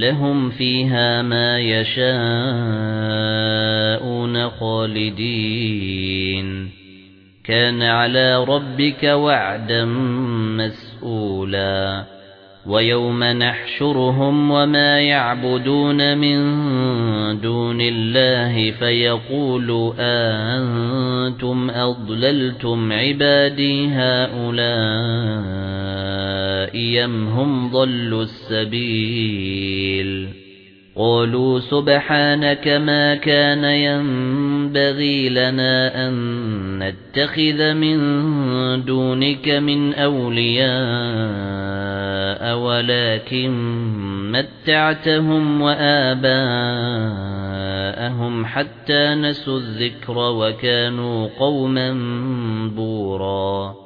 لهم فيها ما يشاءون خالدين. كان على ربك وعدا مسؤولا. ويوم نحشرهم وما يعبدون من دون الله فيقول أنتم أضللتم عبادي هؤلاء. أَيَّمْ هُمْ ضَلُّوا السَّبِيلَ قَالُوا سُبْحَانَكَ مَا كَانَ يَنبَغِي لَنَا أَن نَّتَّخِذَ مِن دُونِكَ مِن أَوْلِيَاءَ وَلَكِن مَّتَّعْتَهُمْ وَآبَاءَهُمْ حَتَّى نَسُوا الذِّكْرَ وَكَانُوا قَوْمًا بُورًا